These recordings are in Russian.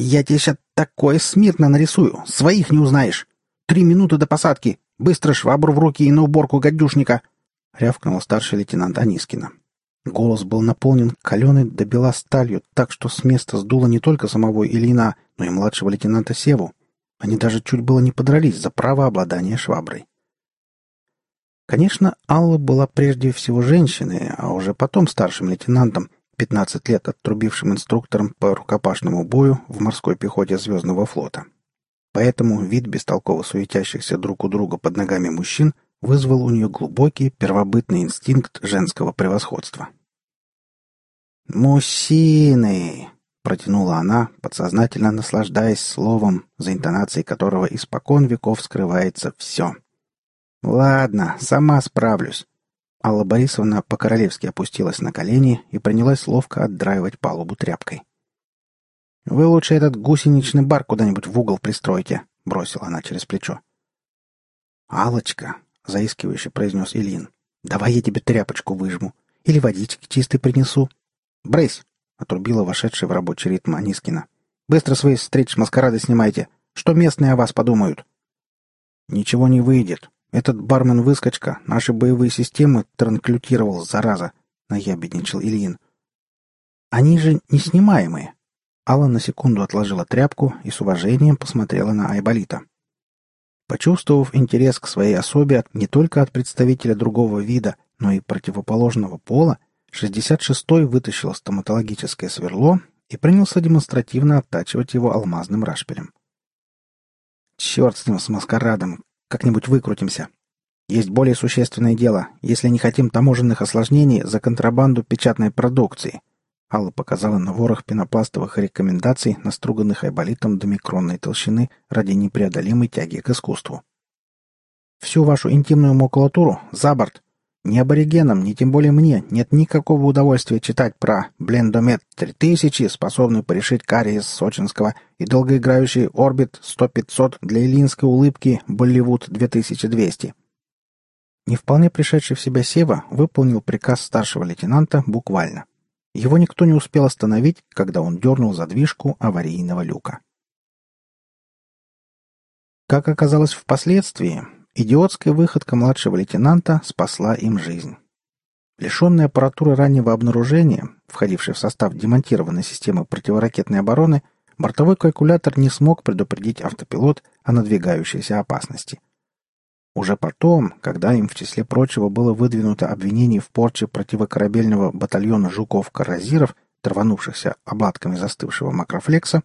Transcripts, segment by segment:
«Я тебе сейчас такое смирно нарисую, своих не узнаешь! Три минуты до посадки! Быстро швабру в руки и на уборку гадюшника!» — рявкнул старший лейтенант Анискина. Голос был наполнен каленой до бела сталью, так что с места сдуло не только самого Ильина, но и младшего лейтенанта Севу. Они даже чуть было не подрались за право обладания шваброй. Конечно, Алла была прежде всего женщиной, а уже потом старшим лейтенантом, 15 лет отрубившим инструктором по рукопашному бою в морской пехоте Звездного флота. Поэтому вид бестолково суетящихся друг у друга под ногами мужчин вызвал у нее глубокий первобытный инстинкт женского превосходства. «Мужчины!» — протянула она, подсознательно наслаждаясь словом, за интонацией которого испокон веков скрывается все. «Ладно, сама справлюсь». Алла Борисовна по-королевски опустилась на колени и принялась ловко отдраивать палубу тряпкой. «Вы лучше этот гусеничный бар куда-нибудь в угол пристройте», — бросила она через плечо. «Аллочка», — заискивающе произнес Ильин, — «давай я тебе тряпочку выжму. Или водички чистой принесу». «Брысь!» — отрубила вошедшая в рабочий ритм Анискина. «Быстро свои стрейч-маскарады снимайте. Что местные о вас подумают?» «Ничего не выйдет. Этот бармен-выскочка наши боевые системы транклютировал, зараза!» — наябедничал Ильин. «Они же неснимаемые!» Алла на секунду отложила тряпку и с уважением посмотрела на Айболита. Почувствовав интерес к своей особе не только от представителя другого вида, но и противоположного пола, 66-й вытащил стоматологическое сверло и принялся демонстративно оттачивать его алмазным рашпилем. «Черт с ним, с маскарадом! Как-нибудь выкрутимся. Есть более существенное дело, если не хотим таможенных осложнений за контрабанду печатной продукции. Алла показала на ворох пенопластовых рекомендаций, наструганных айболитом до микронной толщины ради непреодолимой тяги к искусству. «Всю вашу интимную макулатуру за борт. Ни аборигенам, ни тем более мне нет никакого удовольствия читать про Блендомет 3000, способный порешить кариес сочинского, и долгоиграющий Орбит 100-500 для илинской улыбки Болливуд 2200». Не вполне пришедший в себя Сева выполнил приказ старшего лейтенанта буквально – его никто не успел остановить, когда он дернул задвижку аварийного люка. Как оказалось впоследствии, идиотская выходка младшего лейтенанта спасла им жизнь. Лишенный аппаратуры раннего обнаружения, входивший в состав демонтированной системы противоракетной обороны, бортовой калькулятор не смог предупредить автопилот о надвигающейся опасности. Уже потом, когда им в числе прочего было выдвинуто обвинение в порче противокорабельного батальона жуков-каразиров, траванувшихся обладками застывшего макрофлекса,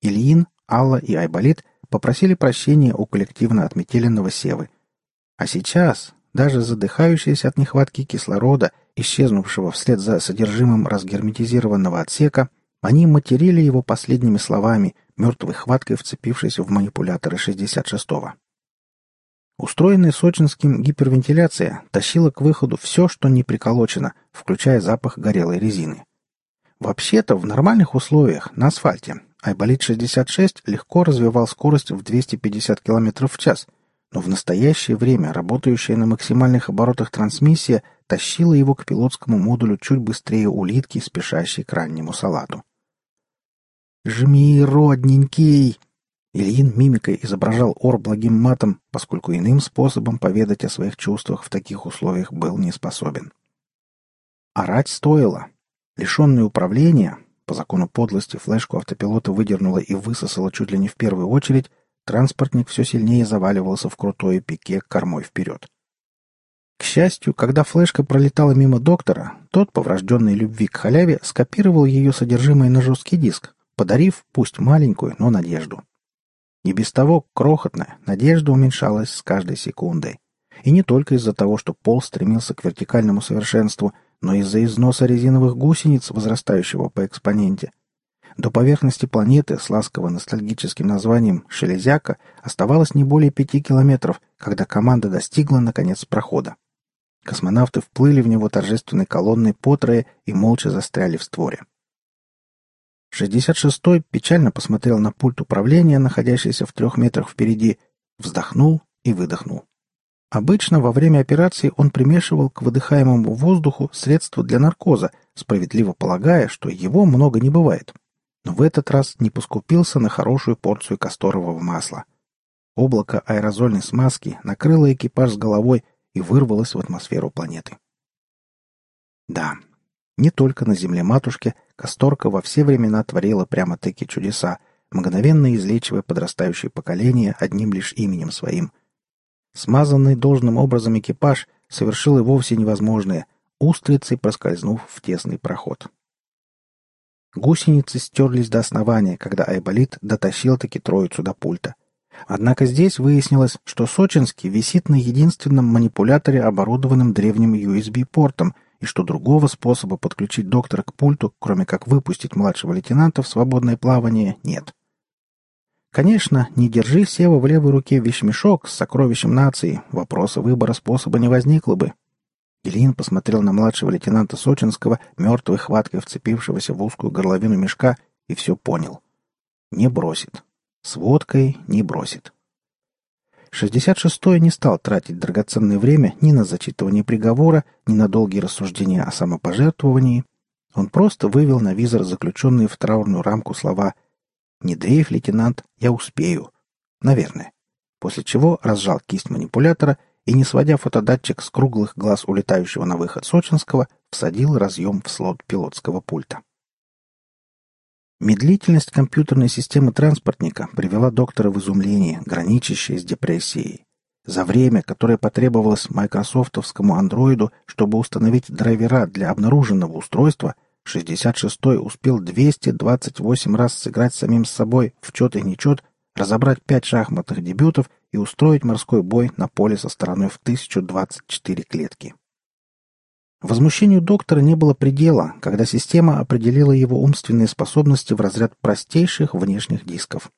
Ильин, Алла и Айболит попросили прощения у коллективно отметеленного Севы. А сейчас, даже задыхающиеся от нехватки кислорода, исчезнувшего вслед за содержимым разгерметизированного отсека, они материли его последними словами, мертвой хваткой вцепившись в манипуляторы 66-го. Устроенная сочинским гипервентиляция тащила к выходу все, что не приколочено, включая запах горелой резины. Вообще-то, в нормальных условиях, на асфальте, Айболит-66 легко развивал скорость в 250 км в час, но в настоящее время работающая на максимальных оборотах трансмиссия тащила его к пилотскому модулю чуть быстрее улитки, спешащей к раннему салату. «Жми, родненький!» Ильин мимикой изображал ор благим матом, поскольку иным способом поведать о своих чувствах в таких условиях был не способен. Орать стоило. Лишенный управления, по закону подлости флешку автопилота выдернула и высосала чуть ли не в первую очередь, транспортник все сильнее заваливался в крутое пике кормой вперед. К счастью, когда флешка пролетала мимо доктора, тот, по врожденной любви к халяве, скопировал ее содержимое на жесткий диск, подарив, пусть маленькую, но надежду. И без того крохотная надежда уменьшалась с каждой секундой. И не только из-за того, что пол стремился к вертикальному совершенству, но из-за износа резиновых гусениц, возрастающего по экспоненте. До поверхности планеты с ласково-ностальгическим названием «Шелезяка» оставалось не более пяти километров, когда команда достигла, наконец, прохода. Космонавты вплыли в него торжественной колонной по трое и молча застряли в створе. 66-й печально посмотрел на пульт управления, находящийся в трех метрах впереди, вздохнул и выдохнул. Обычно во время операции он примешивал к выдыхаемому воздуху средства для наркоза, справедливо полагая, что его много не бывает. Но в этот раз не поскупился на хорошую порцию касторового масла. Облако аэрозольной смазки накрыло экипаж с головой и вырвалось в атмосферу планеты. Да, не только на Земле-матушке Касторка во все времена творила прямо-таки чудеса, мгновенно излечивая подрастающее поколение одним лишь именем своим. Смазанный должным образом экипаж совершил и вовсе невозможное, устрицей проскользнув в тесный проход. Гусеницы стерлись до основания, когда Айболит дотащил-таки троицу до пульта. Однако здесь выяснилось, что Сочинский висит на единственном манипуляторе, оборудованном древним USB-портом — и что другого способа подключить доктора к пульту, кроме как выпустить младшего лейтенанта в свободное плавание, нет. Конечно, не держи Сева в левой руке вещмешок с сокровищем нации, вопроса выбора способа не возникло бы. Ильин посмотрел на младшего лейтенанта Сочинского, мертвой хваткой вцепившегося в узкую горловину мешка, и все понял. Не бросит. С водкой не бросит. 66-й не стал тратить драгоценное время ни на зачитывание приговора, ни на долгие рассуждения о самопожертвовании. Он просто вывел на визор заключенные в траурную рамку слова «Не дрейф, лейтенант, я успею». Наверное. После чего разжал кисть манипулятора и, не сводя фотодатчик с круглых глаз улетающего на выход Сочинского, всадил разъем в слот пилотского пульта. Медлительность компьютерной системы транспортника привела доктора в изумление, граничащее с депрессией. За время, которое потребовалось майкрософтовскому андроиду, чтобы установить драйвера для обнаруженного устройства, 66-й успел 228 раз сыграть самим с собой в чет и нечет, разобрать пять шахматных дебютов и устроить морской бой на поле со стороной в 1024 клетки. Возмущению доктора не было предела, когда система определила его умственные способности в разряд простейших внешних дисков.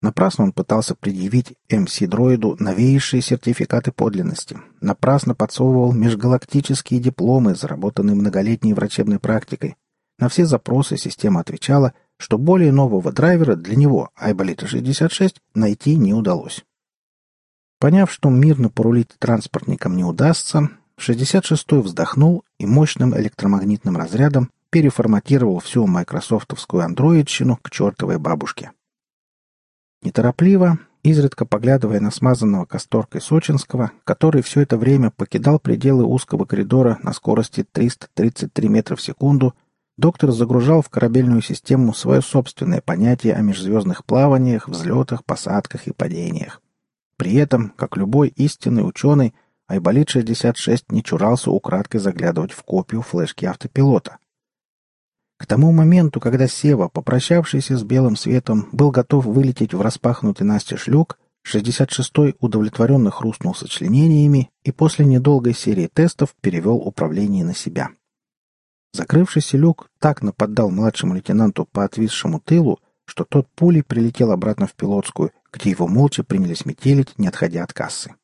Напрасно он пытался предъявить МС-дроиду новейшие сертификаты подлинности. Напрасно подсовывал межгалактические дипломы, заработанные многолетней врачебной практикой. На все запросы система отвечала, что более нового драйвера для него, Айболита-66, найти не удалось. Поняв, что мирно порулить транспортником не удастся, 66-й вздохнул и мощным электромагнитным разрядом переформатировал всю майкрософтовскую андроидщину к чертовой бабушке. Неторопливо, изредка поглядывая на смазанного касторкой Сочинского, который все это время покидал пределы узкого коридора на скорости 333 метра в секунду, доктор загружал в корабельную систему свое собственное понятие о межзвездных плаваниях, взлетах, посадках и падениях. При этом, как любой истинный ученый, Айболит-66 не чурался украдкой заглядывать в копию флешки автопилота. К тому моменту, когда Сева, попрощавшийся с белым светом, был готов вылететь в распахнутый настежь люк, 66-й удовлетворенно хрустнул сочленениями и после недолгой серии тестов перевел управление на себя. Закрывшийся люк так нападал младшему лейтенанту по отвисшему тылу, что тот пулей прилетел обратно в пилотскую, где его молча принялись метелить, не отходя от кассы.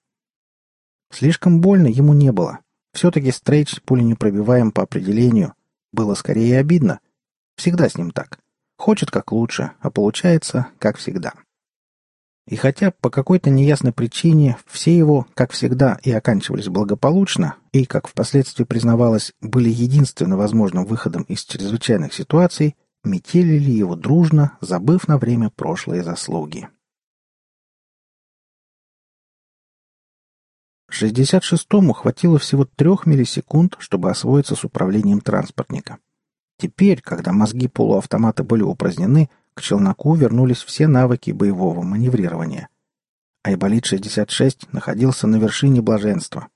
Слишком больно ему не было. Все-таки Стрейдж пуленепробиваем по определению. Было скорее обидно. Всегда с ним так. Хочет как лучше, а получается как всегда. И хотя по какой-то неясной причине все его, как всегда, и оканчивались благополучно, и, как впоследствии признавалось, были единственно возможным выходом из чрезвычайных ситуаций, метелили его дружно, забыв на время прошлые заслуги. 66-му хватило всего трех миллисекунд, чтобы освоиться с управлением транспортника. Теперь, когда мозги полуавтомата были упразднены, к челноку вернулись все навыки боевого маневрирования. Айболит-66 находился на вершине блаженства.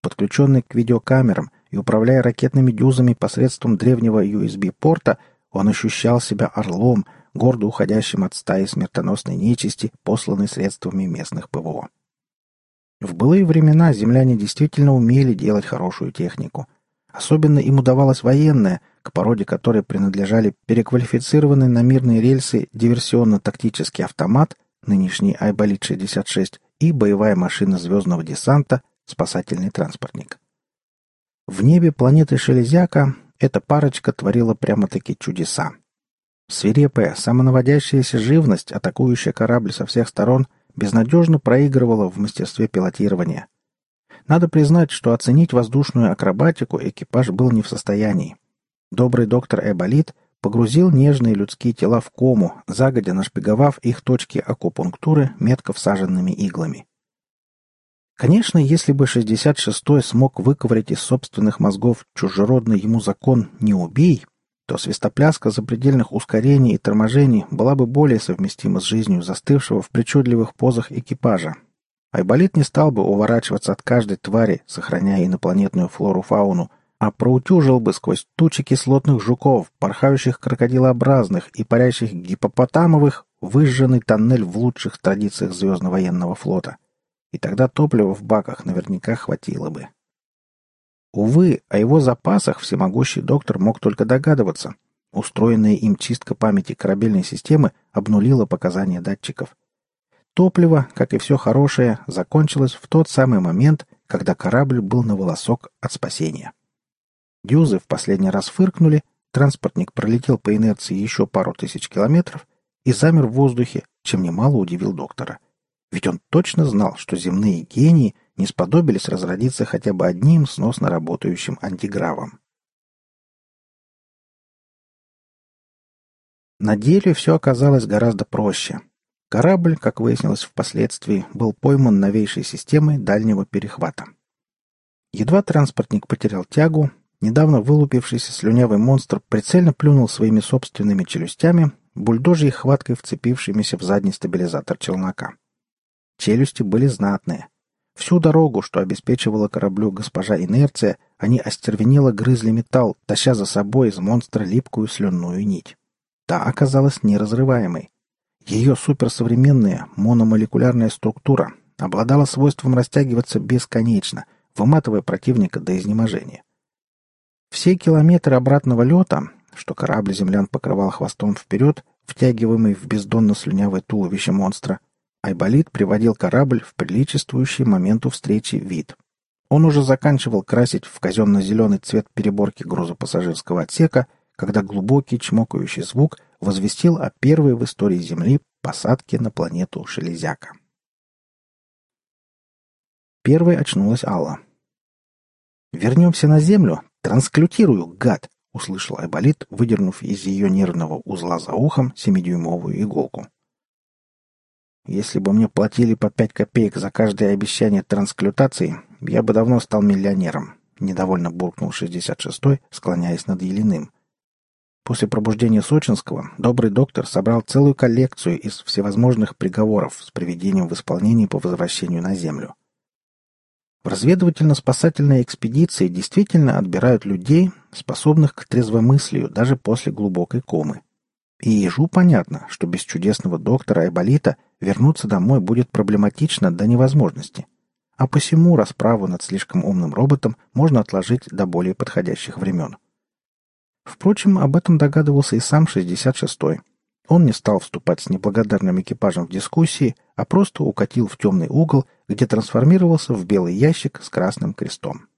Подключенный к видеокамерам и управляя ракетными дюзами посредством древнего USB-порта, он ощущал себя орлом, гордо уходящим от стаи смертоносной нечисти, посланной средствами местных ПВО. В былые времена земляне действительно умели делать хорошую технику. Особенно им удавалось военная, к породе которой принадлежали переквалифицированный на мирные рельсы диверсионно-тактический автомат, нынешний Айболит-66, и боевая машина звездного десанта, спасательный транспортник. В небе планеты Шелезяка эта парочка творила прямо-таки чудеса. Свирепая, самонаводящаяся живность, атакующая корабль со всех сторон – безнадежно проигрывала в мастерстве пилотирования. Надо признать, что оценить воздушную акробатику экипаж был не в состоянии. Добрый доктор Эболит погрузил нежные людские тела в кому, загодя нашпиговав их точки акупунктуры метко всаженными иглами. Конечно, если бы 66-й смог выковырять из собственных мозгов чужеродный ему закон «не убей», то свистопляска запредельных ускорений и торможений была бы более совместима с жизнью застывшего в причудливых позах экипажа. Айболит не стал бы уворачиваться от каждой твари, сохраняя инопланетную флору-фауну, а проутюжил бы сквозь тучи кислотных жуков, порхающих крокодилообразных и парящих гипопотамовых, выжженный тоннель в лучших традициях звездно-военного флота. И тогда топлива в баках наверняка хватило бы. Увы, о его запасах всемогущий доктор мог только догадываться. Устроенная им чистка памяти корабельной системы обнулила показания датчиков. Топливо, как и все хорошее, закончилось в тот самый момент, когда корабль был на волосок от спасения. Дюзы в последний раз фыркнули, транспортник пролетел по инерции еще пару тысяч километров и замер в воздухе, чем немало удивил доктора. Ведь он точно знал, что земные гении не сподобились разродиться хотя бы одним сносно работающим антигравом. На деле все оказалось гораздо проще. Корабль, как выяснилось впоследствии, был пойман новейшей системой дальнего перехвата. Едва транспортник потерял тягу, недавно вылупившийся слюнявый монстр прицельно плюнул своими собственными челюстями, бульдожьей хваткой вцепившимися в задний стабилизатор челнока. Челюсти были знатные. Всю дорогу, что обеспечивала кораблю госпожа Инерция, они остервенело грызли металл, таща за собой из монстра липкую слюнную нить. Та оказалась неразрываемой. Ее суперсовременная мономолекулярная структура обладала свойством растягиваться бесконечно, выматывая противника до изнеможения. Все километры обратного лета, что корабль землян покрывал хвостом вперед, втягиваемый в бездонно-слюнявое туловище монстра, Айболит приводил корабль в приличествующий моменту встречи вид. Он уже заканчивал красить в казенно-зеленый цвет переборки грузопассажирского отсека, когда глубокий чмокающий звук возвестил о первой в истории Земли посадке на планету Шелезяка. Первой очнулась Алла. «Вернемся на Землю? Трансклютирую, гад!» — услышал Айболит, выдернув из ее нервного узла за ухом семидюймовую иголку. Если бы мне платили по пять копеек за каждое обещание трансклютации, я бы давно стал миллионером», — недовольно буркнул 66-й, склоняясь над Елиным. После пробуждения Сочинского добрый доктор собрал целую коллекцию из всевозможных приговоров с приведением в исполнение по возвращению на Землю. В разведывательно-спасательной экспедиции действительно отбирают людей, способных к трезвомыслию даже после глубокой комы. И ежу понятно, что без чудесного доктора Айболита вернуться домой будет проблематично до невозможности. А посему расправу над слишком умным роботом можно отложить до более подходящих времен. Впрочем, об этом догадывался и сам 66-й. Он не стал вступать с неблагодарным экипажем в дискуссии, а просто укатил в темный угол, где трансформировался в белый ящик с красным крестом.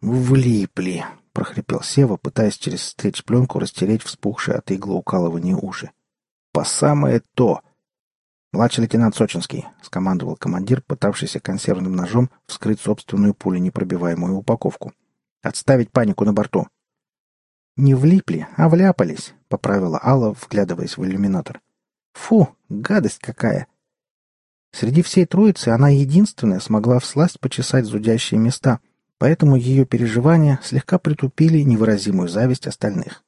«Влипли!» — прохрипел Сева, пытаясь через стрейч-пленку растереть вспухшие от иглоукалывания уши. «По самое то!» «Младший лейтенант Сочинский», — скомандовал командир, пытавшийся консервным ножом вскрыть собственную пуленепробиваемую упаковку. «Отставить панику на борту!» «Не влипли, а вляпались», — поправила Алла, вглядываясь в иллюминатор. «Фу, гадость какая!» Среди всей троицы она единственная смогла всласть почесать зудящие места — поэтому ее переживания слегка притупили невыразимую зависть остальных.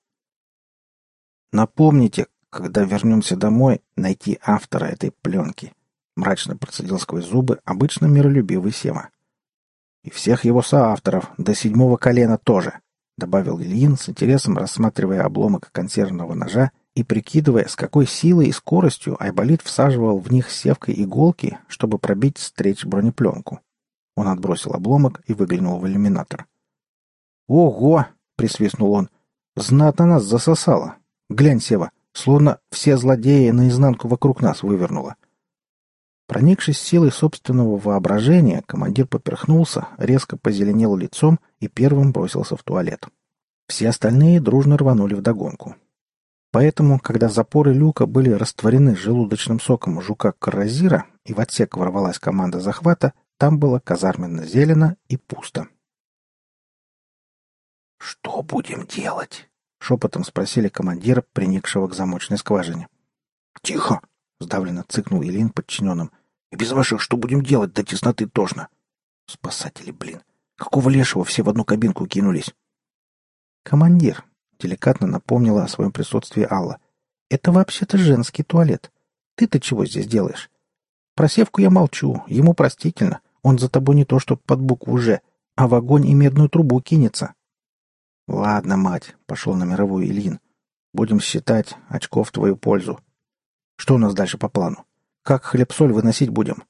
«Напомните, когда вернемся домой, найти автора этой пленки», — мрачно процедил сквозь зубы обычно миролюбивый Сева. «И всех его соавторов, до седьмого колена тоже», — добавил Ильин с интересом, рассматривая обломок консервного ножа и прикидывая, с какой силой и скоростью Айболит всаживал в них севкой иголки, чтобы пробить стречь бронепленку. Он отбросил обломок и выглянул в иллюминатор. «Ого!» — присвистнул он. «Знатно нас засосало. Глянь, Сева, словно все злодеи наизнанку вокруг нас вывернуло». Проникшись силой собственного воображения, командир поперхнулся, резко позеленел лицом и первым бросился в туалет. Все остальные дружно рванули вдогонку. Поэтому, когда запоры люка были растворены желудочным соком жука-каразира и в отсек ворвалась команда захвата, там было казарменно-зелено и пусто. «Что будем делать?» Шепотом спросили командира, приникшего к замочной скважине. «Тихо!» — сдавленно цыкнул Илин подчиненным. «И без ваших что будем делать? До тесноты тошно!» «Спасатели, блин! Какого лешего все в одну кабинку кинулись?» «Командир!» — деликатно напомнила о своем присутствии Алла. «Это вообще-то женский туалет. Ты-то чего здесь делаешь? Про Севку я молчу, ему простительно. Он за тобой не то что под букву «Ж», а в огонь и медную трубу кинется». «Ладно, мать», — пошел на мировую Ильин. «Будем считать очков в твою пользу. Что у нас дальше по плану? Как хлеб-соль выносить будем?»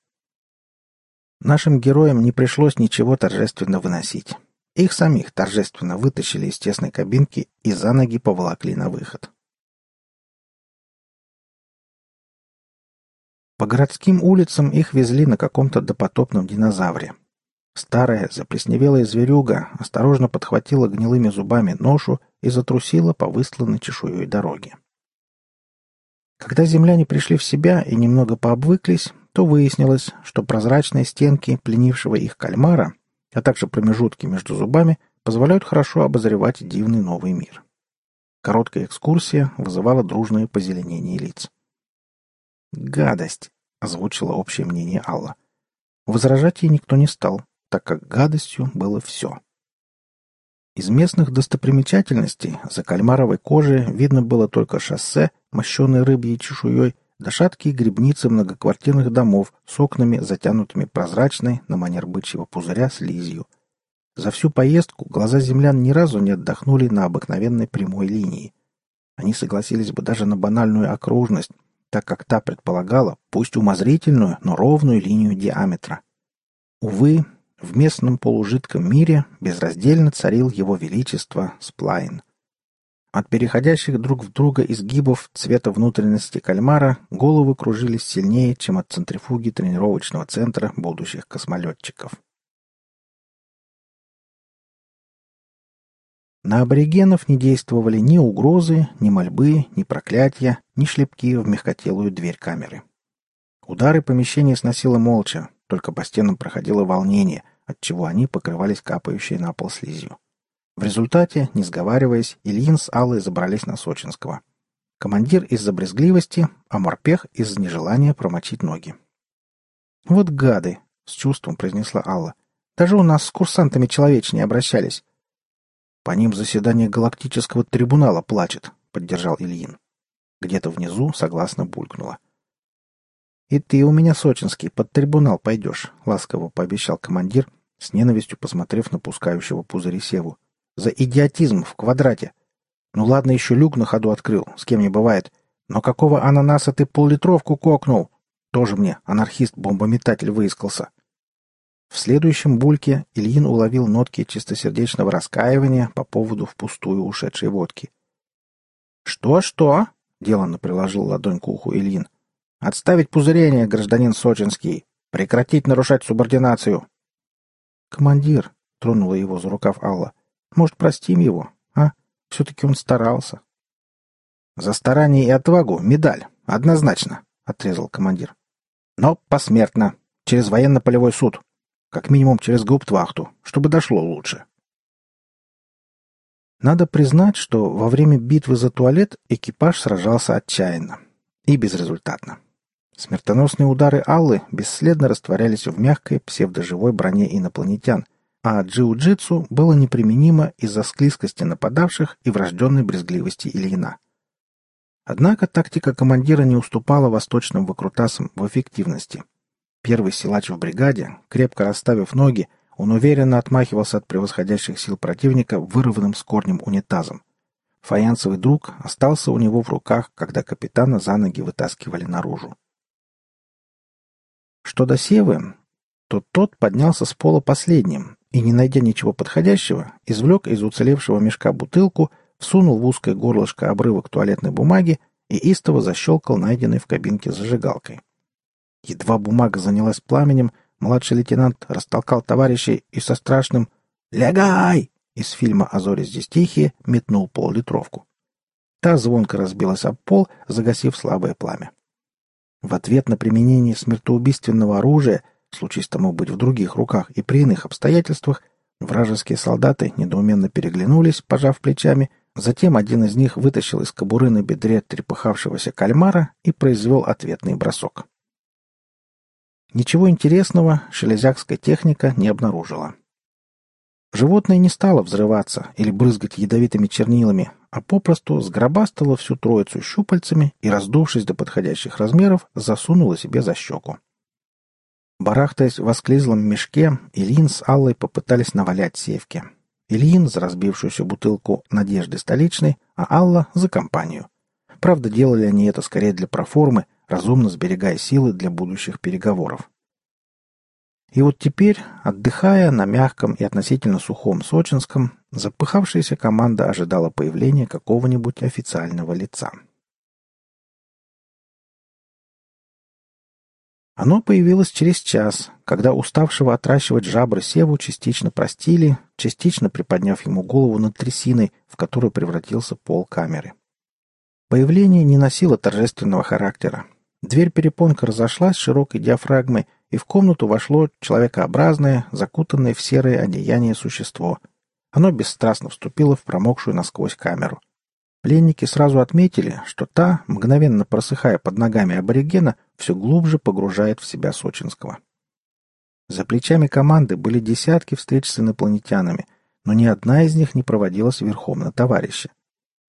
Нашим героям не пришлось ничего торжественно выносить. Их самих торжественно вытащили из тесной кабинки и за ноги поволокли на выход. По городским улицам их везли на каком-то допотопном динозавре. Старая, заплесневелая зверюга осторожно подхватила гнилыми зубами ношу и затрусила по высланной чешуей дороге. Когда земляне пришли в себя и немного пообвыклись, то выяснилось, что прозрачные стенки пленившего их кальмара, а также промежутки между зубами, позволяют хорошо обозревать дивный новый мир. Короткая экскурсия вызывала дружное позеленение лиц. «Гадость!» — озвучила общее мнение Алла. Возражать ей никто не стал, так как гадостью было все. Из местных достопримечательностей за кальмаровой кожей видно было только шоссе, мощенное рыбьей чешуей, да шаткие грибницы многоквартирных домов с окнами, затянутыми прозрачной, на манер бычьего пузыря, слизью. За всю поездку глаза землян ни разу не отдохнули на обыкновенной прямой линии. Они согласились бы даже на банальную окружность, так как та предполагала, пусть умозрительную, но ровную линию диаметра. Увы, в местном полужидком мире безраздельно царил его величество Сплайн. От переходящих друг в друга изгибов цвета внутренности кальмара головы кружились сильнее, чем от центрифуги тренировочного центра будущих космолетчиков. На аборигенов не действовали ни угрозы, ни мольбы, ни проклятия, ни шлепки в мягкотелую дверь камеры. Удары помещения сносило молча, только по стенам проходило волнение, отчего они покрывались капающей на пол слизью. В результате, не сговариваясь, Ильин с Аллой забрались на Сочинского. Командир из-за брезгливости, а морпех из нежелания промочить ноги. «Вот гады!» — с чувством произнесла Алла. «Даже у нас с курсантами человечнее обращались. По ним заседание галактического трибунала плачет, поддержал Ильин. Где-то внизу согласно булькнуло. «И ты у меня, сочинский, под трибунал пойдешь», — ласково пообещал командир, с ненавистью посмотрев на пускающего пузыри Севу. «За идиотизм в квадрате. Ну ладно, еще люк на ходу открыл, с кем не бывает. Но какого ананаса ты поллитровку кокнул? Тоже мне анархист-бомбометатель выискался». В следующем бульке Ильин уловил нотки чистосердечного раскаивания по поводу впустую ушедшей водки. «Что-что?» — деланно приложил ладонь к уху Ильин. «Отставить пузырение, гражданин Сочинский! Прекратить нарушать субординацию!» «Командир!» — тронула его за рукав Алла. «Может, простим его, а? Все-таки он старался». «За старание и отвагу медаль, однозначно», — отрезал командир. «Но посмертно, через военно-полевой суд. Как минимум через гауптвахту, чтобы дошло лучше. Надо признать, что во время битвы за туалет экипаж сражался отчаянно. И безрезультатно. Смертоносные удары Аллы бесследно растворялись в мягкой псевдоживой броне инопланетян, а джиу-джитсу было неприменимо из-за склизкости нападавших и врожденной брезгливости Ильина. Однако тактика командира не уступала восточным выкрутасам в эффективности. Первый силач в бригаде, крепко расставив ноги, он уверенно отмахивался от превосходящих сил противника вырванным с корнем унитазом. Фаянсовый друг остался у него в руках, когда капитана за ноги вытаскивали наружу. Что до Севы, то тот поднялся с пола последним и, не найдя ничего подходящего, извлек из уцелевшего мешка бутылку, всунул в узкое горлышко обрывок туалетной бумаги и истово защелкал найденной в кабинке зажигалкой. Едва бумага занялась пламенем, младший лейтенант растолкал товарищей и со страшным «Лягай!» из фильма «А зори здесь тихие» метнул поллитровку. Та звонко разбилась об пол, загасив слабое пламя. В ответ на применение смертоубийственного оружия, случись тому быть в других руках и при иных обстоятельствах, вражеские солдаты недоуменно переглянулись, пожав плечами, Затем один из них вытащил из кобуры на бедре трепыхавшегося кальмара и произвел ответный бросок. Ничего интересного шелезякская техника не обнаружила. Животное не стало взрываться или брызгать ядовитыми чернилами, а попросту сгробастало всю троицу щупальцами и, раздувшись до подходящих размеров, засунуло себе за щеку. Барахтаясь в осклизлом мешке, Ильин с Аллой попытались навалять севки. Ильин за разбившуюся бутылку «Надежды столичной», а Алла за компанию. Правда, делали они это скорее для проформы, разумно сберегая силы для будущих переговоров. И вот теперь, отдыхая на мягком и относительно сухом Сочинском, запыхавшаяся команда ожидала появления какого-нибудь официального лица. Оно появилось через час, когда уставшего отращивать жабры Севу частично простили, частично приподняв ему голову над трясиной, в которую превратился пол камеры. Появление не носило торжественного характера. Дверь перепонка разошлась широкой диафрагмой, и в комнату вошло человекообразное, закутанное в серое одеяние существо. Оно бесстрастно вступило в промокшую насквозь камеру. Пленники сразу отметили, что та, мгновенно просыхая под ногами аборигена, все глубже погружает в себя Сочинского. За плечами команды были десятки встреч с инопланетянами, но ни одна из них не проводилась верхом на товарища.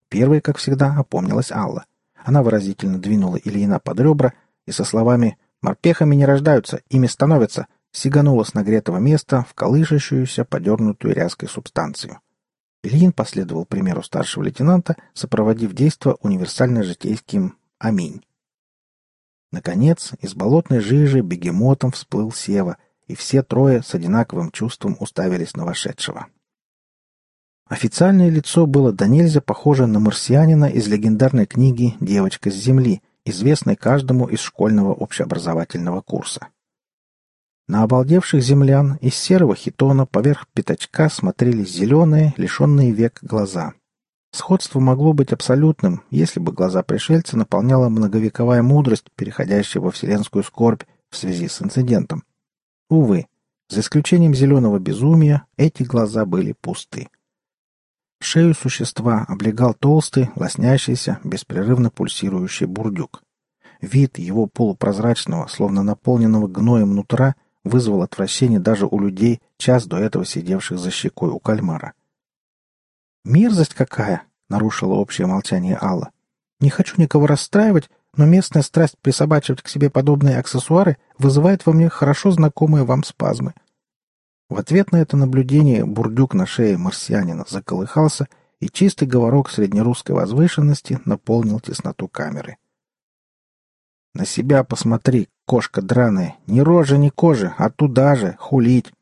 Первой, как всегда, опомнилась Алла. Она выразительно двинула Ильина под ребра и со словами Морпехами не рождаются, ими становятся, сиганула с нагретого места в колышащуюся, подернутую рязкой субстанцию. Ильин последовал примеру старшего лейтенанта, сопроводив действо универсально-житейским «Аминь». Наконец, из болотной жижи бегемотом всплыл Сева, и все трое с одинаковым чувством уставились на вошедшего. Официальное лицо было до нельзя похоже на марсианина из легендарной книги «Девочка с Земли», известной каждому из школьного общеобразовательного курса. На обалдевших землян из серого хитона поверх пятачка смотрели зеленые, лишенные век глаза. Сходство могло быть абсолютным, если бы глаза пришельца наполняла многовековая мудрость, переходящая во вселенскую скорбь в связи с инцидентом. Увы, за исключением зеленого безумия, эти глаза были пусты. Шею существа облегал толстый, лоснящийся, беспрерывно пульсирующий бурдюк. Вид его полупрозрачного, словно наполненного гноем нутра, вызвал отвращение даже у людей, час до этого сидевших за щекой у кальмара. «Мерзость какая!» — нарушила общее молчание Алла. «Не хочу никого расстраивать, но местная страсть присобачивать к себе подобные аксессуары вызывает во мне хорошо знакомые вам спазмы. В ответ на это наблюдение бурдюк на шее марсианина заколыхался, и чистый говорок среднерусской возвышенности наполнил тесноту камеры. «На себя посмотри, кошка драная! Ни рожи, ни кожи, а туда же, хулить!»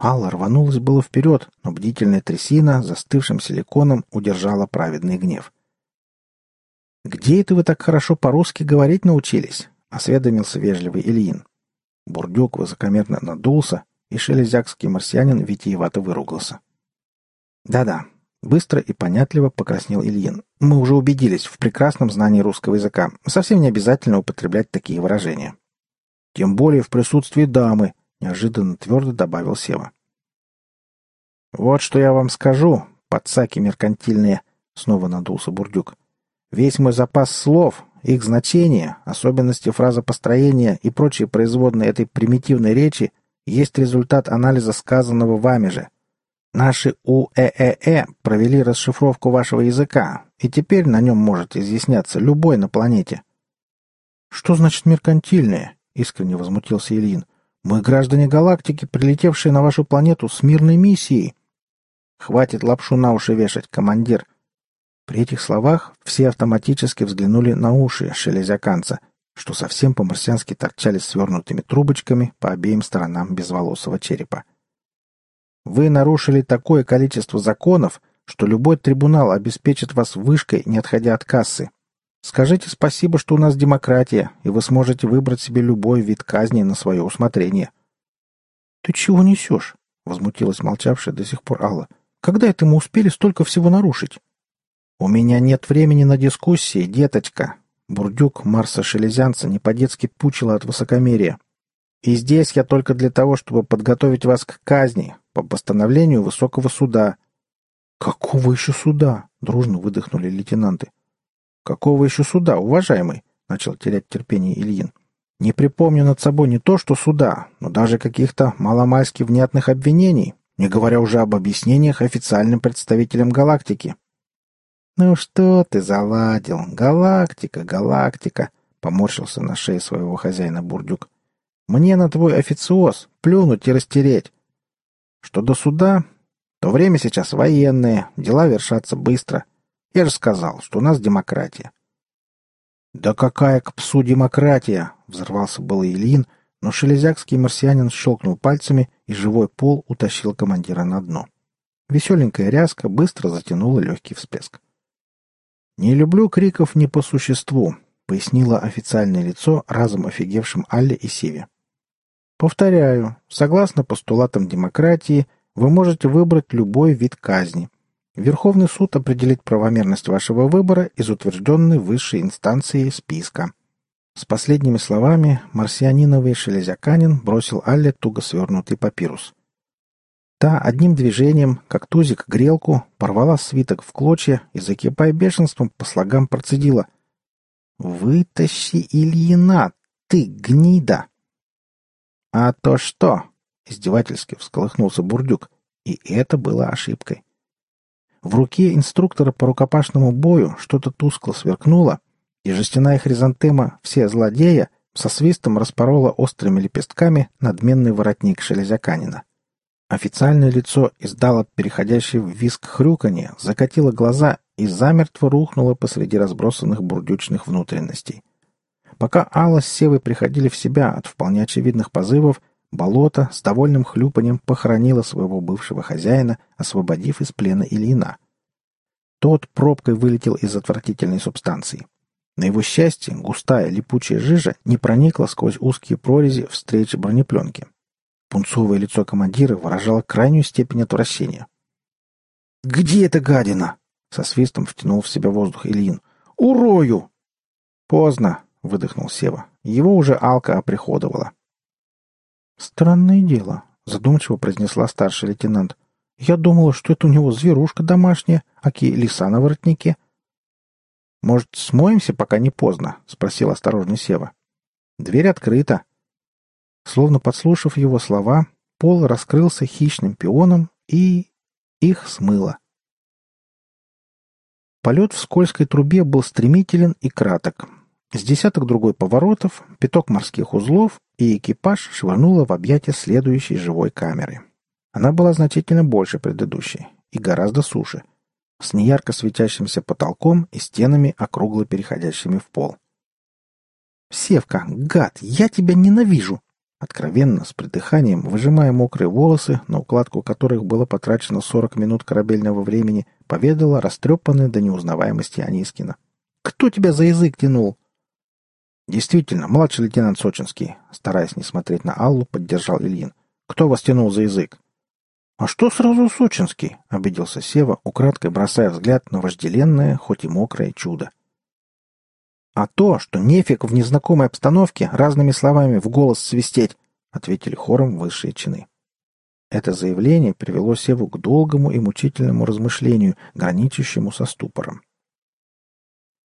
Алла рванулась было вперед, но бдительная трясина застывшим силиконом удержала праведный гнев. «Где это вы так хорошо по-русски говорить научились?» — осведомился вежливый Ильин. Бурдюк высокомерно надулся, и шелезякский марсианин витиевато выругался. «Да-да», — быстро и понятливо покраснел Ильин. «Мы уже убедились в прекрасном знании русского языка. Совсем не обязательно употреблять такие выражения». «Тем более в присутствии дамы», — неожиданно твердо добавил Сева. «Вот что я вам скажу, подсаки меркантильные», — снова надулся Бурдюк. «Весь мой запас слов, их значение, особенности фразопостроения и прочие производные этой примитивной речи есть результат анализа сказанного вами же. Наши УЭЭЭ провели расшифровку вашего языка, и теперь на нем может изъясняться любой на планете. Что значит меркантильные? Искренне возмутился Ильин. Мы граждане галактики, прилетевшие на вашу планету с мирной миссией. Хватит лапшу на уши вешать, командир. При этих словах все автоматически взглянули на уши шелезяканца, что совсем по-марсиански торчали свернутыми трубочками по обеим сторонам безволосого черепа. Вы нарушили такое количество законов, что любой трибунал обеспечит вас вышкой, не отходя от кассы. Скажите спасибо, что у нас демократия, и вы сможете выбрать себе любой вид казни на свое усмотрение. — Ты чего несешь? — возмутилась молчавшая до сих пор Алла. — Когда это мы успели столько всего нарушить? — У меня нет времени на дискуссии, деточка, Бурдюк Марса Шелезянца не по-детски пучила от высокомерия. И здесь я только для того, чтобы подготовить вас к казни по постановлению высокого суда. «Какого еще суда?» — дружно выдохнули лейтенанты. «Какого еще суда, уважаемый?» — начал терять терпение Ильин. «Не припомню над собой не то что суда, но даже каких-то маломальски внятных обвинений, не говоря уже об объяснениях официальным представителям галактики». «Ну что ты заладил? Галактика, галактика!» — поморщился на шее своего хозяина Бурдюк. «Мне на твой официоз плюнуть и растереть. Что до суда, то время сейчас военное, дела вершатся быстро. Я же сказал, что у нас демократия. «Да какая к псу демократия!» — взорвался был Ильин, но шелезякский марсианин щелкнул пальцами, и живой пол утащил командира на дно. Веселенькая ряска быстро затянула легкий всплеск. «Не люблю криков не по существу», — пояснило официальное лицо разом офигевшим Алле и Сиве. «Повторяю, согласно постулатам демократии, вы можете выбрать любой вид казни. Верховный суд определит правомерность вашего выбора из утвержденной высшей инстанции списка. С последними словами марсианиновый шелезяканин бросил Алле туго свернутый папирус. Та одним движением, как тузик грелку, порвала свиток в клочья и, закипая бешенством, по слогам процедила. «Вытащи Ильина, ты гнида!» «А то что?» Издевательски всколыхнулся Бурдюк, и это было ошибкой. В руке инструктора по рукопашному бою что-то тускло сверкнуло, и жестяная хризантема «Все злодея» со свистом распорола острыми лепестками надменный воротник Шелезяканина. Официальное лицо издало переходящий в виск хрюканье, закатило глаза и замертво рухнуло посреди разбросанных бурдючных внутренностей. Пока Алла с Севой приходили в себя от вполне очевидных позывов, Болото с довольным хлюпанием похоронило своего бывшего хозяина, освободив из плена Ильина. Тот пробкой вылетел из отвратительной субстанции. На его счастье, густая липучая жижа не проникла сквозь узкие прорези встреч бронепленки. Пунцовое лицо командира выражало крайнюю степень отвращения. «Где эта гадина?» — со свистом втянул в себя воздух Ильин. «Урою!» «Поздно», — выдохнул Сева. Его уже Алка оприходовала. «Странное дело», — задумчиво произнесла старший лейтенант. «Я думала, что это у него зверушка домашняя, аки лиса на воротнике». «Может, смоемся, пока не поздно?» — спросил осторожный Сева. «Дверь открыта». Словно подслушав его слова, пол раскрылся хищным пионом и... их смыло. Полет в скользкой трубе был стремителен и краток. С десяток другой поворотов, пяток морских узлов, и экипаж швырнуло в объятия следующей живой камеры. Она была значительно больше предыдущей и гораздо суше, с неярко светящимся потолком и стенами, округло переходящими в пол. «Севка, гад, я тебя ненавижу!» Откровенно, с придыханием, выжимая мокрые волосы, на укладку которых было потрачено 40 минут корабельного времени, поведала растрепанная до неузнаваемости Анискина. «Кто тебя за язык тянул?» «Действительно, младший лейтенант Сочинский», стараясь не смотреть на Аллу, поддержал Ильин. «Кто вас тянул за язык?» «А что сразу Сочинский?» — обиделся Сева, украдкой бросая взгляд на вожделенное, хоть и мокрое чудо. «А то, что нефиг в незнакомой обстановке разными словами в голос свистеть», — ответили хором высшие чины. Это заявление привело Севу к долгому и мучительному размышлению, граничащему со ступором.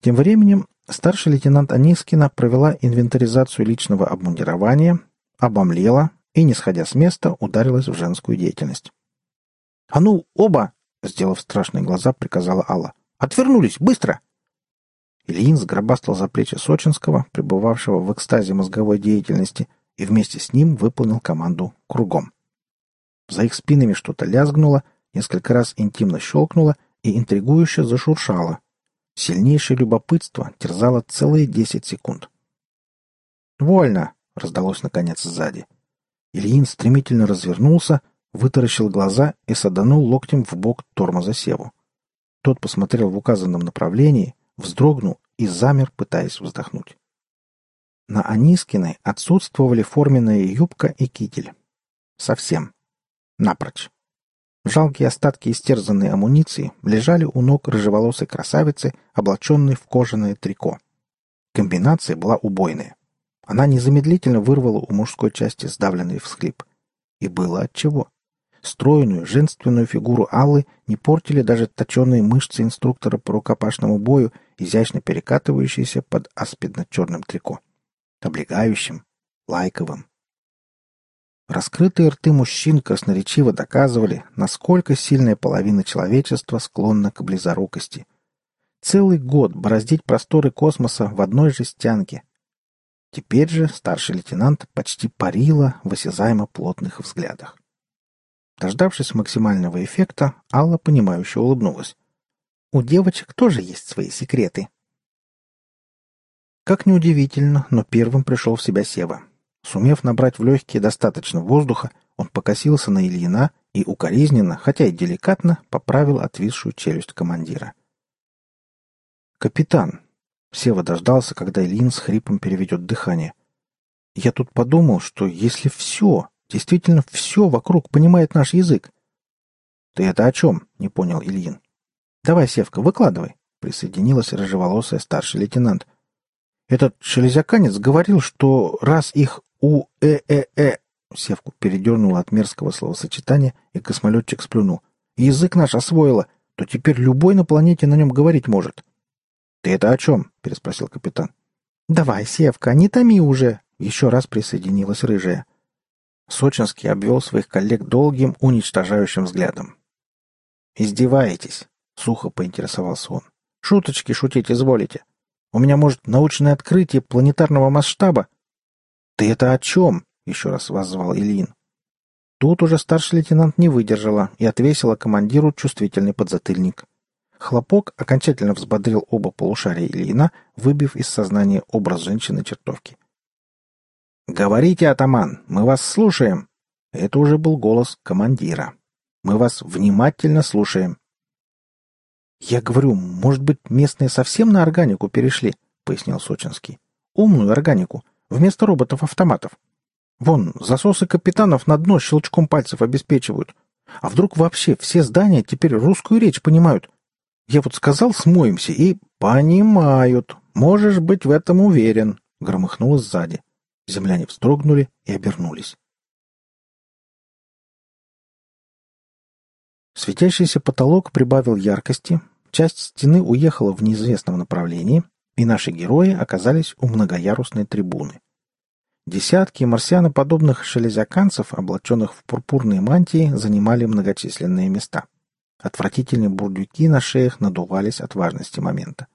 Тем временем Старший лейтенант Анискина провела инвентаризацию личного обмундирования, обомлела и, не сходя с места, ударилась в женскую деятельность. «А ну, оба!» — сделав страшные глаза, приказала Алла. «Отвернулись! Быстро!» Ильин сгробастал за плечи Сочинского, пребывавшего в экстазе мозговой деятельности, и вместе с ним выполнил команду кругом. За их спинами что-то лязгнуло, несколько раз интимно щелкнуло и интригующе зашуршало, Сильнейшее любопытство терзало целые десять секунд. «Вольно!» — раздалось наконец сзади. Ильин стремительно развернулся, вытаращил глаза и саданул локтем в бок тормоза Севу. Тот посмотрел в указанном направлении, вздрогнул и замер, пытаясь вздохнуть. На Анискиной отсутствовали форменная юбка и китель. Совсем. Напрочь. Жалкие остатки истерзанной амуниции лежали у ног рыжеволосой красавицы, облаченной в кожаное трико. Комбинация была убойная. Она незамедлительно вырвала у мужской части сдавленный всхлип. И было отчего. Стройную, женственную фигуру Аллы не портили даже точеные мышцы инструктора по рукопашному бою, изящно перекатывающиеся под аспидно-черным трико. Облегающим, лайковым. Раскрытые рты мужчин красноречиво доказывали, насколько сильная половина человечества склонна к близорукости. Целый год бороздить просторы космоса в одной жестянке. Теперь же старший лейтенант почти парила в осязаемо плотных взглядах. Дождавшись максимального эффекта, Алла понимающе улыбнулась. «У девочек тоже есть свои секреты». Как неудивительно, но первым пришел в себя Сева. Сумев набрать в легкие достаточно воздуха, он покосился на Ильина и укоризненно, хотя и деликатно, поправил отвисшую челюсть командира. «Капитан!» Сева дождался, когда Ильин с хрипом переведет дыхание. «Я тут подумал, что если все, действительно все вокруг понимает наш язык...» «Ты это о чем?» — не понял Ильин. «Давай, Севка, выкладывай», — присоединилась рыжеволосая старший лейтенант. «Этот шелезяканец говорил, что раз их у-э-э-э. Севку передернуло от мерзкого словосочетания, и космолетчик сплюнул. Язык наш освоила, то теперь любой на планете на нем говорить может. Ты это о чем? переспросил капитан. Давай, Севка, не томи уже. Еще раз присоединилась рыжая. Сочинский обвел своих коллег долгим, уничтожающим взглядом. «Издеваетесь?» — сухо поинтересовался он. «Шуточки шутить изволите. У меня, может, научное открытие планетарного масштаба, «Ты это о чем?» — еще раз воззвал Ильин. Тут уже старший лейтенант не выдержала и отвесила командиру чувствительный подзатыльник. Хлопок окончательно взбодрил оба полушария Ильина, выбив из сознания образ женщины чертовки. «Говорите, атаман, мы вас слушаем!» Это уже был голос командира. «Мы вас внимательно слушаем!» «Я говорю, может быть, местные совсем на органику перешли?» — пояснил Сочинский. «Умную органику, Вместо роботов-автоматов. Вон, засосы капитанов на дно щелчком пальцев обеспечивают. А вдруг вообще все здания теперь русскую речь понимают? Я вот сказал, смоемся, и понимают. Можешь быть в этом уверен, громыхнуло сзади. Земляне вздрогнули и обернулись. Светящийся потолок прибавил яркости, часть стены уехала в неизвестном направлении, и наши герои оказались у многоярусной трибуны. Десятки марсианоподобных шелезяканцев, облаченных в пурпурные мантии, занимали многочисленные места. Отвратительные бурдюки на шеях надувались от важности момента.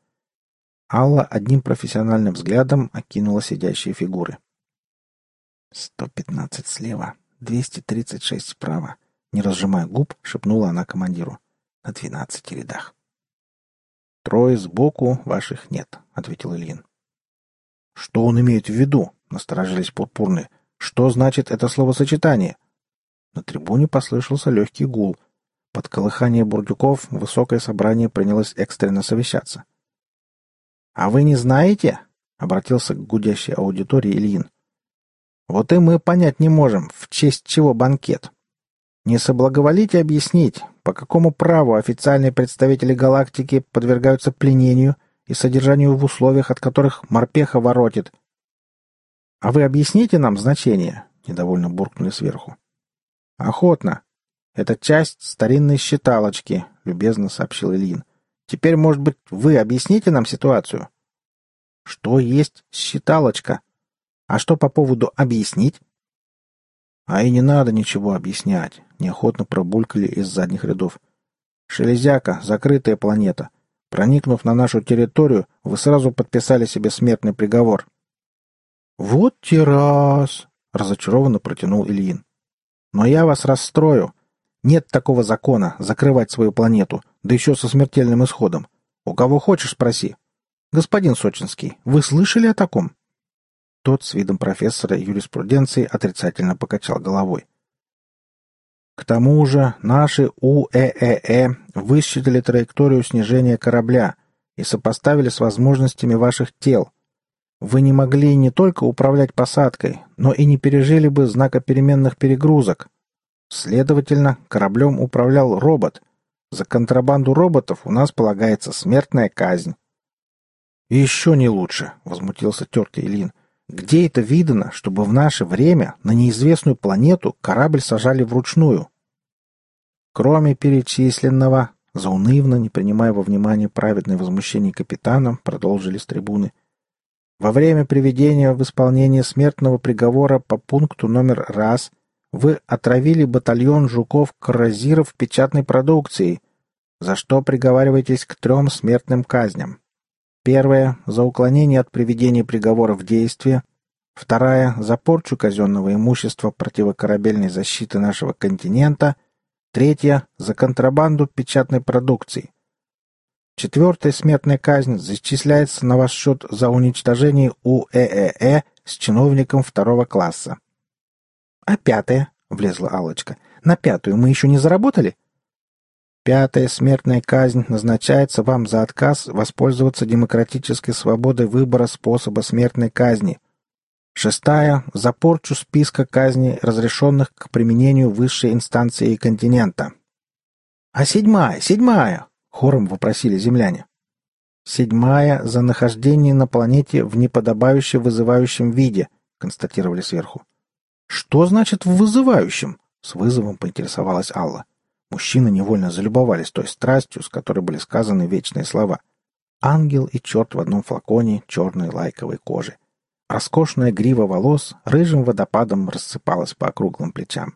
Алла одним профессиональным взглядом окинула сидящие фигуры. «Сто пятнадцать слева, двести тридцать шесть справа», — не разжимая губ, шепнула она командиру. «На двенадцати рядах». «Трое сбоку, ваших нет», — ответил Ильин. «Что он имеет в виду?» — насторожились пурпурные. «Что значит это словосочетание?» На трибуне послышался легкий гул. Под колыхание бурдюков высокое собрание принялось экстренно совещаться. «А вы не знаете?» — обратился к гудящей аудитории Ильин. «Вот и мы понять не можем, в честь чего банкет. Не соблаговолите объяснить, по какому праву официальные представители галактики подвергаются пленению и содержанию в условиях, от которых морпеха воротит? А вы объясните нам значение? Недовольно буркнули сверху. Охотно. Это часть старинной считалочки, любезно сообщил Ильин. Теперь, может быть, вы объясните нам ситуацию? Что есть считалочка? А что по поводу объяснить? А и не надо ничего объяснять, неохотно пробулькали из задних рядов. Шелезяка, закрытая планета. Проникнув на нашу территорию, вы сразу подписали себе смертный приговор. Вот террас, разочарованно протянул Ильин. Но я вас расстрою. Нет такого закона закрывать свою планету, да еще со смертельным исходом. У кого хочешь, спроси. Господин Сочинский, вы слышали о таком? Тот с видом профессора юриспруденции отрицательно покачал головой. К тому же наши УЭЭ высчитали траекторию снижения корабля и сопоставили с возможностями ваших тел. Вы не могли не только управлять посадкой, но и не пережили бы знака переменных перегрузок. Следовательно, кораблем управлял робот. За контрабанду роботов у нас полагается смертная казнь. — Еще не лучше, — возмутился тертый Ильин. — где это видано, чтобы в наше время на неизвестную планету корабль сажали вручную? Кроме перечисленного, заунывно, не принимая во внимание праведное возмущение капитана, продолжили с трибуны. Во время приведения в исполнение смертного приговора по пункту номер раз вы отравили батальон жуков-коррозиров печатной продукции, за что приговариваетесь к трем смертным казням. Первое – за уклонение от приведения приговора в действие. Вторая – за порчу казенного имущества противокорабельной защиты нашего континента. Третья – за контрабанду печатной продукции. Четвертая смертная казнь зачисляется на ваш счет за уничтожение УЭЭ с чиновником второго класса. «А пятая?» — влезла алочка «На пятую мы еще не заработали?» Пятая смертная казнь назначается вам за отказ воспользоваться демократической свободой выбора способа смертной казни. Шестая — за порчу списка казней, разрешенных к применению высшей инстанции континента. «А седьмая, седьмая!» — хором вопросили земляне. «Седьмая — за нахождение на планете в неподобающе вызывающем виде», — констатировали сверху. «Что значит «в вызывающем»?» — с вызовом поинтересовалась Алла. Мужчины невольно залюбовались той страстью, с которой были сказаны вечные слова. Ангел и черт в одном флаконе черной лайковой кожи. Роскошная грива волос рыжим водопадом рассыпалась по округлым плечам.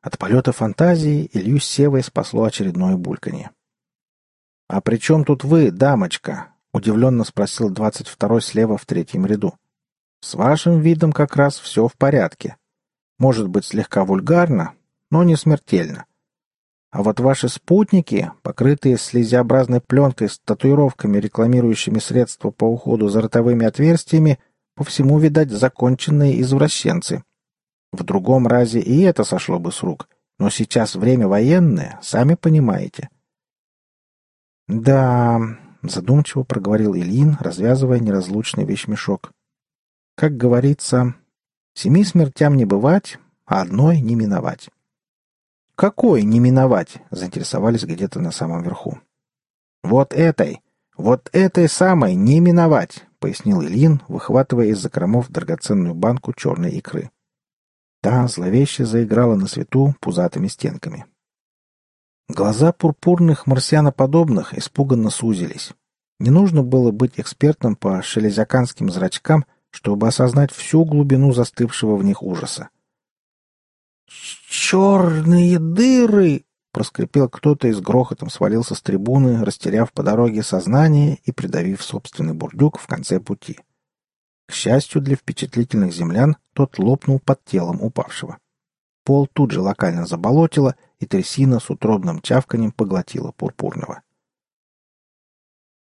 От полета фантазии Илью Севой спасло очередное бульканье. «А при чем тут вы, дамочка?» — удивленно спросил двадцать второй слева в третьем ряду. «С вашим видом как раз все в порядке. Может быть, слегка вульгарно, но не смертельно. А вот ваши спутники, покрытые слезеобразной пленкой с татуировками, рекламирующими средства по уходу за ротовыми отверстиями, по всему, видать, законченные извращенцы. В другом разе и это сошло бы с рук, но сейчас время военное, сами понимаете. «Да...» — задумчиво проговорил Ильин, развязывая неразлучный вещмешок. «Как говорится, семи смертям не бывать, а одной не миновать». «Какой не миновать?» — заинтересовались где-то на самом верху. «Вот этой! Вот этой самой не миновать!» — пояснил Ильин, выхватывая из закромов драгоценную банку черной икры. Та зловеще заиграла на свету пузатыми стенками. Глаза пурпурных марсианоподобных испуганно сузились. Не нужно было быть экспертом по шелезяканским зрачкам, чтобы осознать всю глубину застывшего в них ужаса. «Черные дыры!» — проскрипел кто-то и с грохотом свалился с трибуны, растеряв по дороге сознание и придавив собственный бурдюк в конце пути. К счастью для впечатлительных землян, тот лопнул под телом упавшего. Пол тут же локально заболотило, и трясина с утробным чавканием поглотила пурпурного.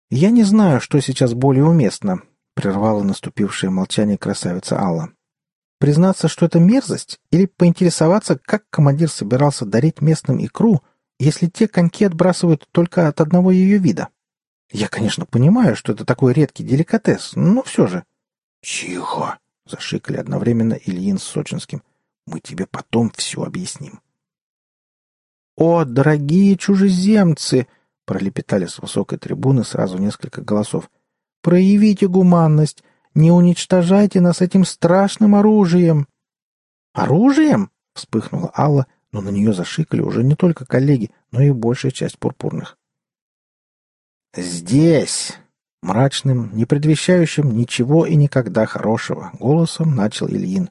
«Я не знаю, что сейчас более уместно», — прервала наступившее молчание красавица Алла. Признаться, что это мерзость, или поинтересоваться, как командир собирался дарить местным икру, если те коньки отбрасывают только от одного ее вида? Я, конечно, понимаю, что это такой редкий деликатес, но все же... «Тихо!» — зашикали одновременно Ильин с Сочинским. «Мы тебе потом все объясним». «О, дорогие чужеземцы!» — пролепетали с высокой трибуны сразу несколько голосов. «Проявите гуманность! Не уничтожайте нас этим страшным оружием!» «Оружием?» — вспыхнула Алла, но на нее зашикали уже не только коллеги, но и большая часть пурпурных. «Здесь!» — мрачным, не предвещающим ничего и никогда хорошего голосом начал Ильин.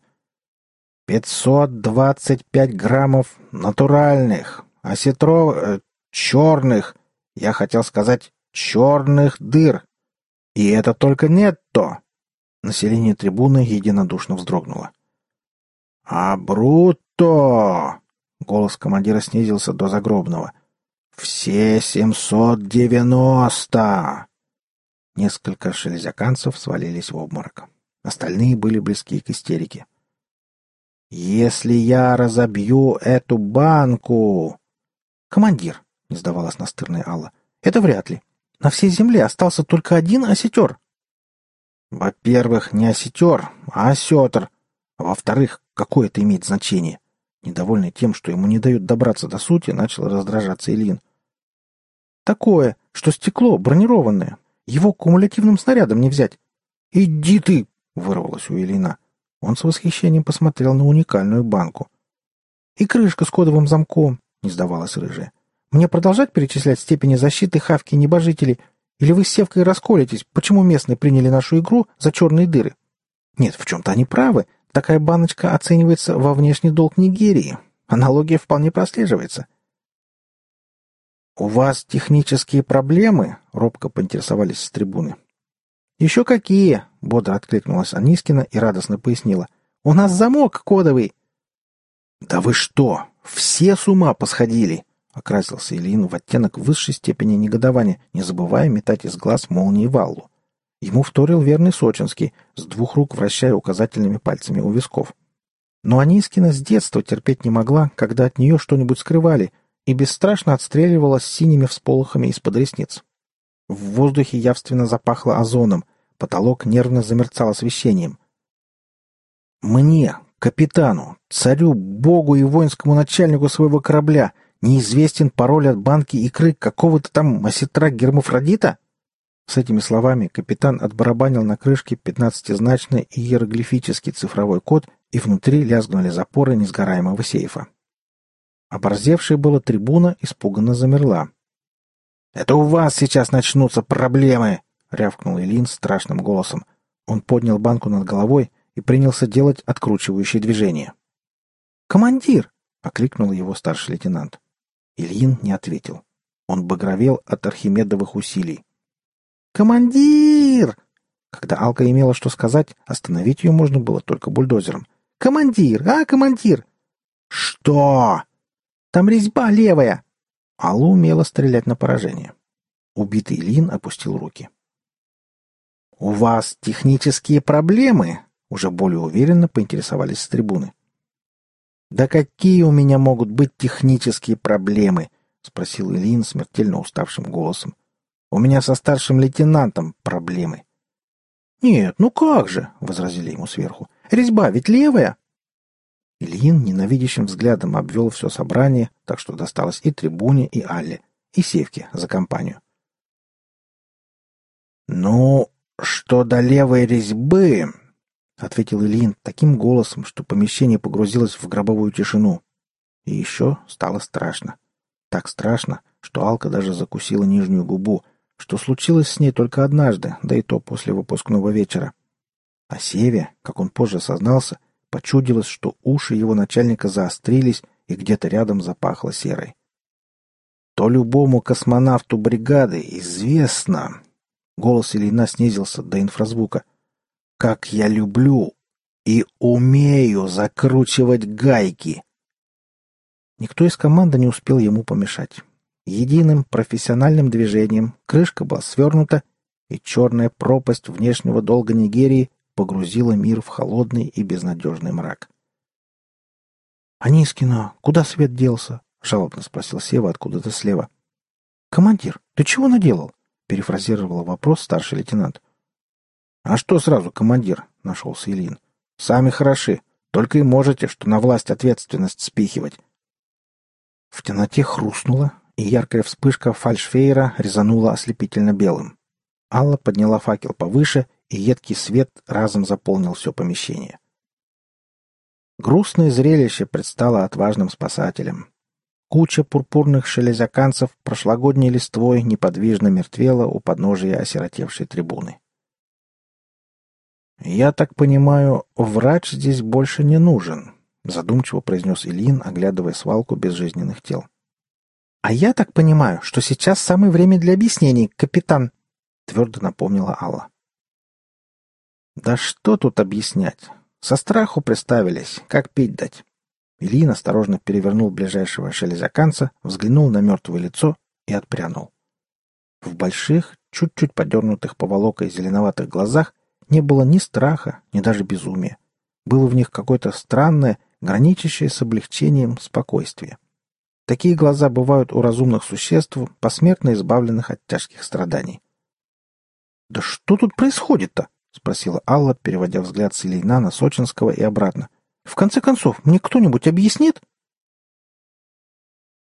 «Пятьсот двадцать пять граммов натуральных, осетров... Э, черных, я хотел сказать, черных дыр. И это только нетто. Население трибуны единодушно вздрогнуло. «А Брутто!» — голос командира снизился до загробного. «Все семьсот девяносто!» Несколько шелезяканцев свалились в обморок. Остальные были близки к истерике. «Если я разобью эту банку...» «Командир!» — не сдавалась настырная Алла. «Это вряд ли. На всей земле остался только один осетер. Во-первых, не осетер, а осетр. Во-вторых, какое это имеет значение? Недовольный тем, что ему не дают добраться до сути, начал раздражаться Ильин. Такое, что стекло бронированное. Его кумулятивным снарядом не взять. «Иди ты!» — вырвалось у Ильина. Он с восхищением посмотрел на уникальную банку. И крышка с кодовым замком. — не сдавалась рыжая. «Мне продолжать перечислять степени защиты хавки небожителей? Или вы с Севкой расколетесь, почему местные приняли нашу игру за черные дыры? Нет, в чем-то они правы. Такая баночка оценивается во внешний долг Нигерии. Аналогия вполне прослеживается». «У вас технические проблемы?» — робко поинтересовались с трибуны. «Еще какие!» — бодро откликнулась Анискина и радостно пояснила. «У нас замок кодовый!» «Да вы что! Все с ума посходили!» — окрасился Ильин в оттенок высшей степени негодования, не забывая метать из глаз молнии Валлу. Ему вторил верный Сочинский, с двух рук вращая указательными пальцами у висков. Но Анискина с детства терпеть не могла, когда от нее что-нибудь скрывали, и бесстрашно отстреливалась синими всполохами из-под ресниц. В воздухе явственно запахло озоном, потолок нервно замерцал освещением. «Мне, капитану, царю, богу и воинскому начальнику своего корабля, неизвестен пароль от банки икры какого-то там осетра Гермафродита?» С этими словами капитан отбарабанил на крышке пятнадцатизначный иероглифический цифровой код, и внутри лязгнули запоры несгораемого сейфа. Оборзевшая была трибуна испуганно замерла. «Это у вас сейчас начнутся проблемы!» — рявкнул Илин страшным голосом. Он поднял банку над головой и принялся делать откручивающие движения. «Командир!» — окликнул его старший лейтенант. Ильин не ответил. Он багровел от архимедовых усилий. «Командир!» Когда Алка имела что сказать, остановить ее можно было только бульдозером. «Командир! А, командир!» «Что?» «Там резьба левая!» Алла умела стрелять на поражение. Убитый Лин опустил руки. «У вас технические проблемы?» Уже более уверенно поинтересовались с трибуны. «Да какие у меня могут быть технические проблемы?» — спросил Ильин смертельно уставшим голосом. «У меня со старшим лейтенантом проблемы». «Нет, ну как же!» — возразили ему сверху. «Резьба ведь левая!» Ильин ненавидящим взглядом обвел все собрание, так что досталось и трибуне, и Алле, и Севке за компанию. «Ну, что до левой резьбы...» — ответил Ильин таким голосом, что помещение погрузилось в гробовую тишину. И еще стало страшно. Так страшно, что Алка даже закусила нижнюю губу, что случилось с ней только однажды, да и то после выпускного вечера. А Севе, как он позже сознался, Почудилось, что уши его начальника заострились, и где-то рядом запахло серой. То любому космонавту бригады известно. Голос Ильина снизился до инфразвука. Как я люблю и умею закручивать гайки. Никто из команды не успел ему помешать. Единым профессиональным движением крышка была свернута, и черная пропасть внешнего долга Нигерии погрузила мир в холодный и безнадежный мрак. «Анискина, куда свет делся?» — жалобно спросил Сева откуда-то слева. «Командир, ты чего наделал?» — перефразировал вопрос старший лейтенант. «А что сразу, командир?» — нашелся Ильин. «Сами хороши, только и можете, что на власть ответственность спихивать». В темноте хрустнуло, и яркая вспышка фальшфейера резанула ослепительно белым. Алла подняла факел повыше и едкий свет разом заполнил все помещение. Грустное зрелище предстало отважным спасателям. Куча пурпурных шелезяканцев прошлогодней листвой неподвижно мертвела у подножия осиротевшей трибуны. «Я так понимаю, врач здесь больше не нужен», — задумчиво произнес Ильин, оглядывая свалку безжизненных тел. «А я так понимаю, что сейчас самое время для объяснений, капитан», — твердо напомнила Алла. Да что тут объяснять? Со страху представились, как пить дать. Ильин осторожно перевернул ближайшего шелезяканца, взглянул на мертвое лицо и отпрянул. В больших, чуть-чуть подернутых поволокой зеленоватых глазах не было ни страха, ни даже безумия. Было в них какое-то странное, граничащее с облегчением спокойствие. Такие глаза бывают у разумных существ, посмертно избавленных от тяжких страданий. «Да что тут происходит-то?» — спросила Алла, переводя взгляд с Ильина на Сочинского и обратно. «В конце концов, мне кто-нибудь объяснит?»